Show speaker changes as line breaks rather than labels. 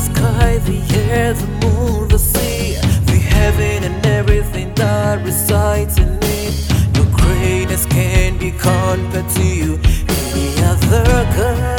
the sky, the air, the moon, the sea, the heaven and everything that resides in it. No greatness can be compared to you, any other girl.